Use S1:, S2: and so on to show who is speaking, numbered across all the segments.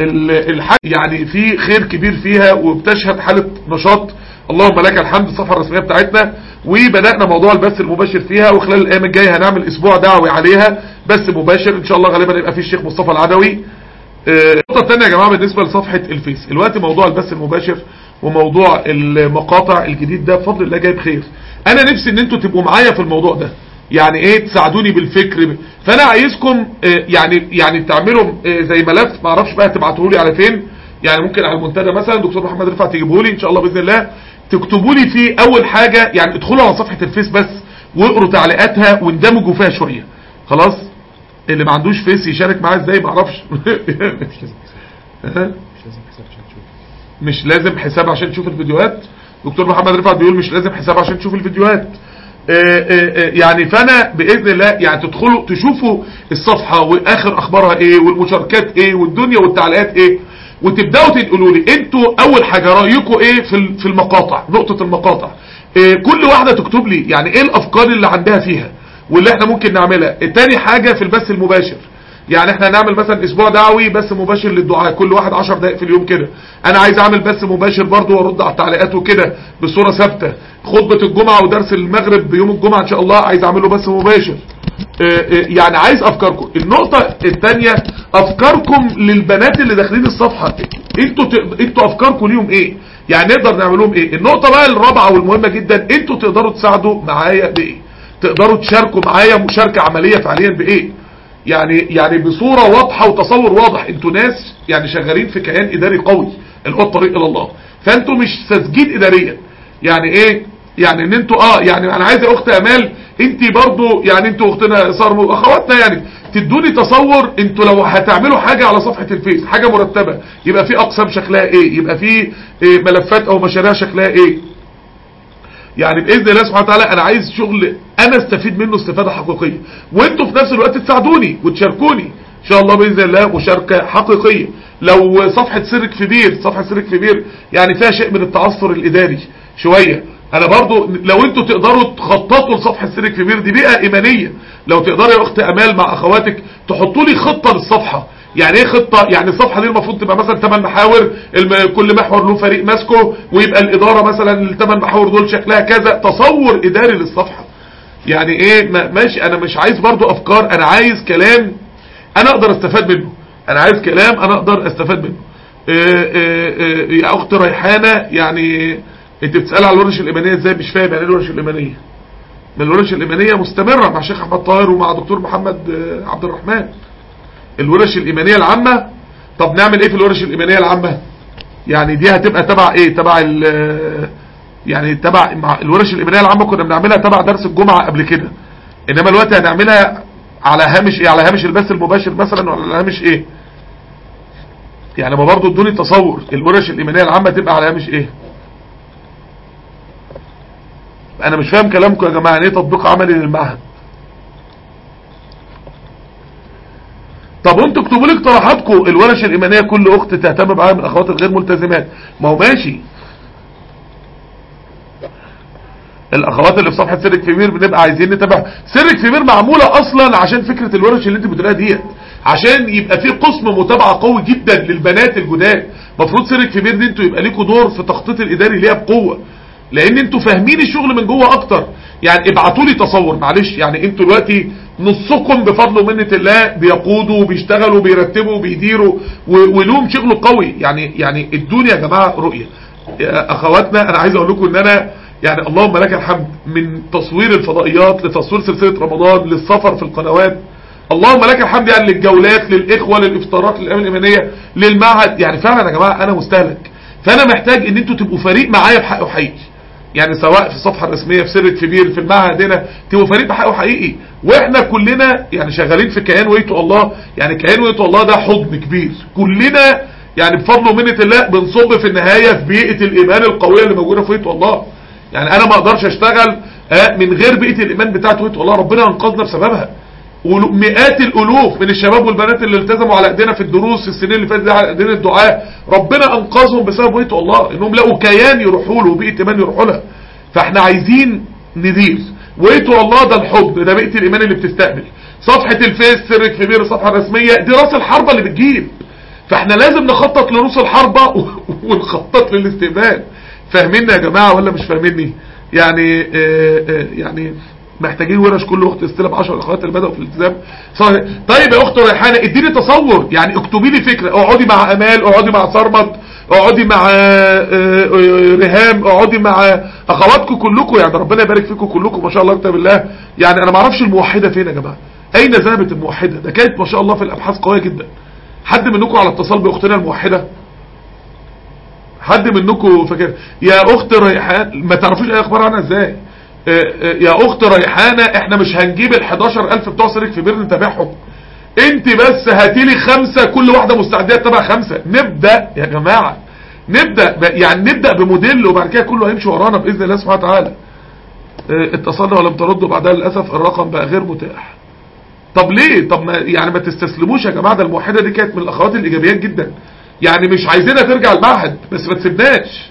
S1: الحاجة يعني في خير كبير فيها وبتشهد حالة نشاط. اللهم لك الحمد الصفحة الرسمية بتاعتنا. وبدأنا موضوع البث المباشر فيها وخلال الأيام الجاية هنعمل أسبوع دعوي عليها. بث مباشر إن شاء الله غالبا يبقى فيه الشيخ مصطفى العدوي. النقطة الثانية يا جماعة بالنسبة لصفحة الفيس. الوقت موضوع البث المباشر وموضوع المقاطع الجديد ده بفضل الله جايب خير. أنا نفسي إن أنتوا تبقوا معايا في الموضوع ده. يعني إيه تساعدوني بالفكر فانا عايزكم يعني يعني تعملوا زي ملف ما أعرفش بقى تبعتوه لي على فين يعني ممكن على المنتدى مثلا دكتور محمد رفعت تجيبه لي ان شاء الله بإذن الله. تكتبوا لي فيه أول حاجة يعني ادخلوا على صفحة الفيس بس واقروا تعليقاتها واندمجوا فيها شوية. خلاص؟ اللي ما عندوش فيس يشارك معاه إزاي؟ ما أعرفش. مش لازم. حساب عشان تشوف الفيديوهات؟ دكتور محمد رفعت بيقول مش لازم حساب عشان تشوف الفيديوهات. يعني فانا بإذن الله يعني تدخلوا تشوفوا الصفحة وآخر أخبارها إيه والمشاركات إيه والدنيا والتعليقات إيه وتبدأوا تقولوا لي أنتوا أول حاجة رأيكم إيه في في المقاطع نقطة المقاطع. إيه كل واحدة تكتب لي يعني إيه الأفكار اللي عندها فيها واللي إحنا ممكن نعملها. تاني حاجة في البث المباشر. يعني إحنا هنعمل مثلا أسبوع دعوي بث مباشر للدعاء كل واحد 10 دقائق في اليوم كده. أنا عايز أعمل بث مباشر برضو وأرد على التعليقات وكده بصورة ثابتة. خطبة الجمعة ودرس المغرب بيوم الجمعة إن شاء الله عايز أعمله بث مباشر. يعني عايز أفكاركم. النقطة الثانية أفكاركم للبنات اللي داخلين الصفحة أنتوا أنتوا أفكاركم ليهم إيه؟ يعني نقدر نعمل لهم إيه؟ النقطة بقى الرابعة والمهمة جدا أنتوا تقدروا تساعدوا معايا بإيه؟ تقدروا تشاركوا معايا مشاركة عملية فعليا بإيه؟ يعني يعني بصورة واضحة وتصور واضح. أنتوا ناس يعني شغالين في كيان إداري قوي اللي هو الطريق إلى الله. فانتوا مش ساذجين اداريا. يعني إيه؟ يعني إن أنتوا آه يعني أنا عايز يا اخت أمال انت برضو يعني أنتوا أختنا صار اخواتنا يعني تدوني تصور أنتوا لو هتعملوا حاجة على صفحة الفيس حاجة مرتبة يبقى في أقسام شكلها إيه؟ يبقى في إيه ملفات أو مشاريع شكلها إيه؟ يعني بإذن الله سبحانه وتعالى أنا عايز شغل أنا أستفيد منه استفادة حقيقية. وأنتوا في نفس الوقت تساعدوني وتشاركوني. إن شاء الله بإذن الله مشاركة حقيقية. لو صفحة سرك في بير صفحة سرك في بير يعني فيها شيء من التعثر الإداري شوية. أنا برضو لو أنتوا تقدروا تخططوا لصفحة سرك في بير دي بيئة إيمانية. لو تقدروا يا اخت أمال مع أخواتك تحطوا لي خطة للصفحة. يعني إيه خطة؟ يعني الصفحة دي المفروض تبقى مثلا 8 محاور كل محور له فريق ماسكه ويبقى الإدارة مثلا الثمان محاور دول شكلها كذا. تصور إداري للصفحة. يعني إيه؟ ماشي. أنا مش عايز برضو أفكار أنا عايز كلام أنا أقدر أستفاد منه. أنا عايز كلام أنا أقدر أستفاد منه. إيه إيه إيه يا أخت ريحانة يعني أنت بتسأل على الورش الايمانية إزاي؟ مش فاهم يعني إيه الورش الايمانية الورش الايمانية مستمرة مع شيخ أحمد طاهر ومع دكتور محمد عبد الرحمن. الورش الإيمانية العامة؟ طب نعمل إيه في الورش الإيمانية العامة؟ يعني دي هتبقى تبع إيه؟ تبع ال يعني تبع الورش الإيمانية العامة كنا بنعملها تبع درس الجمعة قبل كده. إنما الوقت هنعملها على هامش إيه؟ على هامش البث المباشر مثلا ولا على هامش إيه؟ يعني ما برضه ادوني تصور الورش الإيمانية العامة تبقى على هامش إيه؟ أنا مش فاهم كلامكم يا جماعة يعني إيه تطبيق عملي للمعهد؟ طب أنتوا اكتبوا لي اقتراحاتكم. الورش الإيمانية كل أخت تهتم معاها من الاخوات الغير ملتزمات. ما هو ماشي. الأخوات اللي في صفحة سرك في بير بنبقى عايزين نتابع. سرك في بير معمولة أصلا عشان فكرة الورش اللي انت بتقولها ديت. عشان يبقى في قسم متابعة قوي جدا للبنات الجداد. المفروض سرك في بير دي أنتوا يبقى ليكوا دور في تخطيط الإداري ليها بقوة. لأن أنتوا فاهمين الشغل من جوه أكتر. يعني ابعتوا لي تصور معلش. يعني أنتوا دلوقتي نصكم بفضل ومنة الله بيقودوا وبيشتغلوا وبيرتبوا وبيديروا ولهم شغل قوي. يعني يعني ادوني يا جماعة رؤية. أخواتنا أنا عايز أقول لكم إن أنا يعني اللهم لك الحمد من تصوير الفضائيات لتصوير سلسلة رمضان للسفر في القنوات. اللهم لك الحمد يعني للجولات للإخوة للإفطارات للأيام الايمانية للمعهد. يعني فعلا يا جماعة أنا مستهلك. فأنا محتاج إن أنتوا تبقوا فريق معايا بحق وحقيقي. يعني سواء في الصفحة الرسمية في سرة كبير في المعهد هنا تبقوا فريق بحقه حقيقي وإحنا كلنا يعني شغالين في كيان ويتو الله. يعني كيان Way to Allah ده حضن كبير. كلنا يعني بفضل ومنة الله بنصب في النهاية في بيئة الإيمان القوية اللي موجودة في Way to Allah. يعني أنا ما أقدرش أشتغل من غير بيئة الإيمان بتاعت Way to Allah. ربنا أنقذنا بسببها. ومئات الألوف من الشباب والبنات اللي التزموا على أيدينا في الدروس في السنين اللي فاتت على أيدينا الدعاء ربنا أنقذهم بسبب Way to Allah إنهم لقوا كيان يروحوا له وبيئة إيمان يروحوا لها. فإحنا عايزين ندير Way to Allah ده الحب ده بيئه الإيمان اللي بتستقبل. صفحة الفيس سرك في بير الصفحه الرسميه دي رأس الحربة اللي بتجيب. فإحنا لازم نخطط لروس الحربة ونخطط للاستقبال. فاهميني يا جماعة ولا مش فاهميني؟ يعني آه آه يعني محتاجين ورش كل وقت استلم 10 أخوات اللي بدأوا في الالتزام. طيب يا أخت ريحانة اديني تصور. يعني اكتبي لي فكرة. اقعدي مع أمال اقعدي مع صرمت اقعدي مع رهام اقعدي مع أخواتكم كلكم. يعني ربنا يبارك فيكم كلكم ما شاء الله كتاب الله. يعني أنا ما أعرفش الموحدة فين يا جماعة. أين ذهبت الموحدة؟ ده كانت ما شاء الله في الأبحاث قوية جدا. حد منكم على اتصال بأختنا الموحدة؟ حد منكم فاكر؟ يا أخت ريحان ما تعرفوش أي أخبار عنها إزاي؟ يا أخت ريحانة إحنا مش هنجيب ال 11000 بتوع سيرك في بير نتابعهم أنت بس هاتيلي خمسة كل واحدة مستعدية تبع خمسة. نبدأ يا جماعة نبدأ يعني نبدأ بموديل وبعد كده كله هيمشي ورانا بإذن الله سبحانه وتعالى. آه اتصلنا ولم تردوا بعدها للأسف الرقم بقى غير متاح. طب ليه؟ طب ما يعني ما تستسلموش يا جماعة ده الموحدة دي كانت من الأخوات الإيجابيات جدا. يعني مش عايزينها ترجع المعهد بس ما تسيبناش.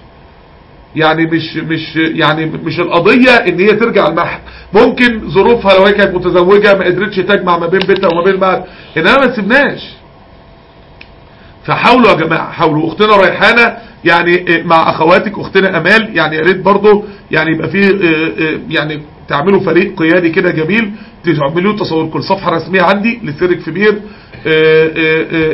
S1: يعني مش مش يعني مش القضية إن هي ترجع المعهد ممكن ظروفها لو هي كانت متزوجة ما قدرتش تجمع ما بين بيتها وما بين المعهد إنما ما تسيبناش. فحاولوا يا جماعة حاولوا. أختنا ريحانة يعني مع أخواتك أختنا أمال يعني يا ريت برضه يعني يبقى في يعني تعملوا فريق قيادي كده جميل تعملوا تصور كل صفحة رسمية عندي لسيرك في بير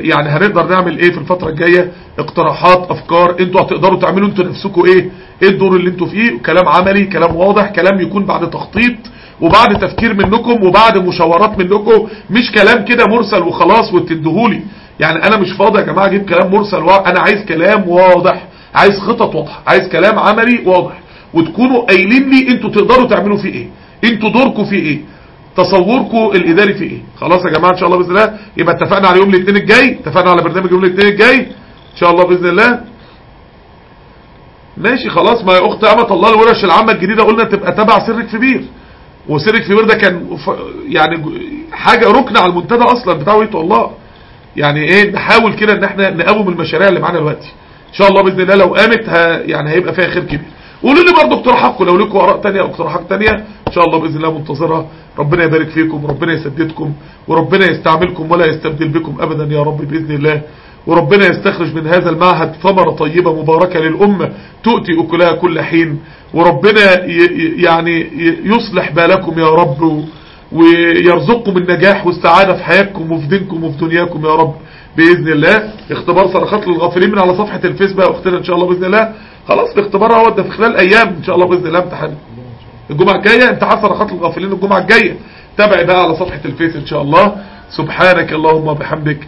S1: يعني هنقدر نعمل إيه في الفترة الجاية؟ اقتراحات أفكار أنتوا هتقدروا تعملوا أنتوا نفسكم إيه؟ إيه الدور اللي أنتوا فيه؟ كلام عملي كلام واضح كلام يكون بعد تخطيط وبعد تفكير منكم وبعد مشاورات منكم. مش كلام كده مرسل وخلاص وتدهولي يعني أنا مش فاضي يا جماعة أجيب كلام مرسل. أنا عايز كلام واضح. عايز خطط واضحة. عايز كلام عملي واضح. وتكونوا قايلين لي أنتوا تقدروا تعملوا فيه إيه. أنتوا دوركم فيه إيه. تصوركم الإداري فيه إيه. خلاص يا جماعة إن شاء الله بإذن الله. يبقى اتفقنا على يوم الاثنين الجاي. اتفقنا على برنامج يوم الاثنين الجاي. إن شاء الله بإذن الله. ماشي خلاص ما يا أخت أمة الله الورش العامة الجديدة قلنا تبقى تبع سرك في بير وسرك في بير ده كان يعني حاجة ركن على المنتدى أصلا بتاع ويت الله. يعني إيه نحاول كده إن إحنا نقوم المشاريع اللي معانا دلوقتي. إن شاء الله بإذن الله لو قامت يعني هيبقى فيها خير كبير. قولوا لي برضه اقتراحاتكم لو لكم آراء ثانية أو اقتراحات ثانية إن شاء الله بإذن الله منتظرها ربنا يبارك فيكم وربنا يسددكم وربنا يستعملكم ولا يستبدل بكم ابدا يا رب بإذن الله. وربنا يستخرج من هذا المعهد ثمرة طيبة مباركة للأمة تؤتي أكلها كل حين. وربنا يعني يصلح بالكم يا رب ويرزقكم النجاح والسعادة في حياتكم وفي دينكم وفي دنياكم يا رب بإذن الله. اختبار صرخات للغافلين من على صفحة الفيس بقى اختنا إن شاء الله بإذن الله. خلاص الاختبار اهو ده في خلال أيام إن شاء الله بإذن الله امتحان. الجمعة الجاية امتحان صرخات للغافلين الجمعة الجاية. تابع بقى على صفحة الفيس إن شاء الله. سبحانك اللهم وبحمدك.